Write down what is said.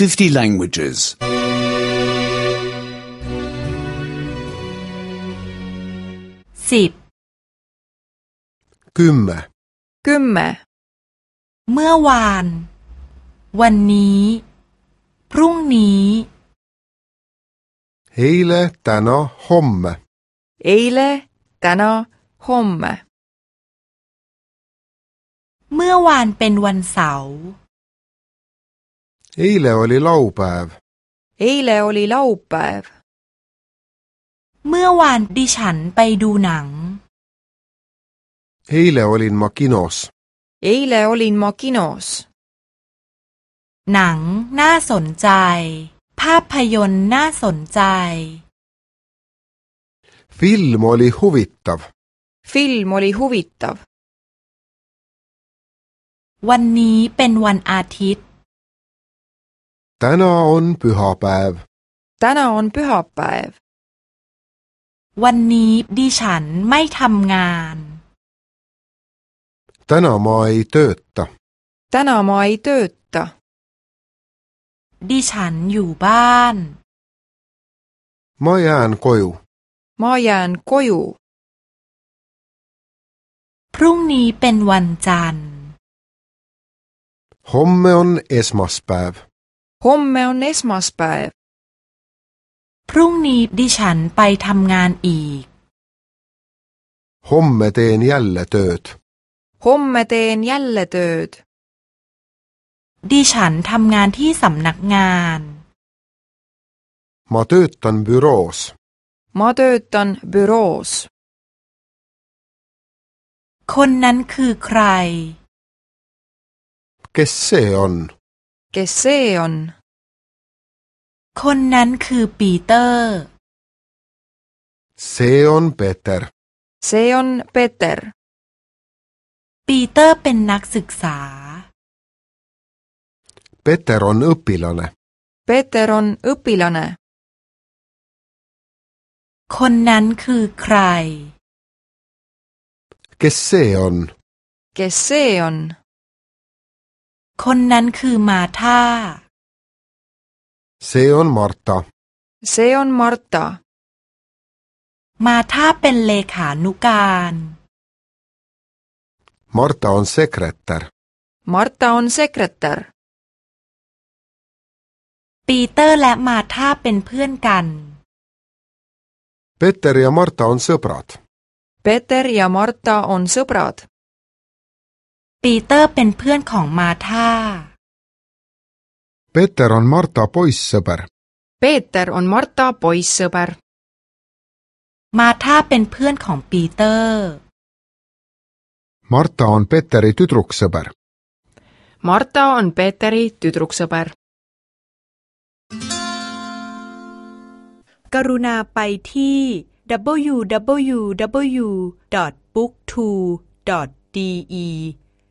50 languages. 10 Kymme. Kymme. เมื่อวาน วันนี้ พรุ่งนี้ Heile, tänä, homme. Eile, tänä, homme. เมื่อวานเป็นวันเสาร์ Eile oli laupäev. Eile oli laupäev. เมื่อวานดิฉันไปดูหนัง Eile olin ma kinos. Eile olin ma kinos. หนังน่าสนใจภาพยนตร์น่าสนใจ Film oli huvittav. Film oli huvittav. วันนี้เป็นวันอาทิตย์ Täna on pühapäev. Täna on pühapäev. วันนี้ดิฉันไม่ทำงาน Täna ma ei tööta. Täna ma ei tööta. ดิฉันอยู่บ้าน Ma jään koju. Ma jään koju. พรุ่งนี้เป็นวันจันทร์ Homme on esmaspäev. Homme on esmaspäev พรุ่งนี้ดิฉันไปทำงานอีก Homme teen jälle tööd Homme teen jälle tööd ดิฉันทำงานที่สำนักงาน Ma töötan büroos Ma töötan büroos คนนั้นคือใคร Kes see on เกเซอน คนนั้นคือปีเตอร์ เซอนเปเตอร์ เซอนเปเตอร์ ปีเตอร์เป็นนักศึกษา เปเตอร์อนอุปิลนะ เปเตอร์อนอุปิลนะ คนนั้นคือใคร เกเซอนเกเซอนคนนั้นคือมาธาเซออนมอร์ตาเซออนมอร์ตามาธาเป็นเลขานุการมอร์ตาออนเซครเตอร์มอร์ตาออนเซครเตอร์ปีเตอร์และมาธาเป็นเพื่อนกันเปเตอร์และมอร์ตาออนเซปรอดเปเตอร์และมอร์ตาออนเซปรอดปีเตอร์เป็นเพื่อนของมาธาปีเตอร์ออนมาร์ตาปอยสเบร์ปีเตอร์ออนมาร์ตาปอยสเซบร์มาธาเป็นเพื่อนของปีเตอร์มาร์ตาออนปีเตอร์ริตุตรุกเซบร์มาร์ตาออนปีเตอร์ริตุตรุกเซบร์กรุณาไปที่ w w w b o o k t o d e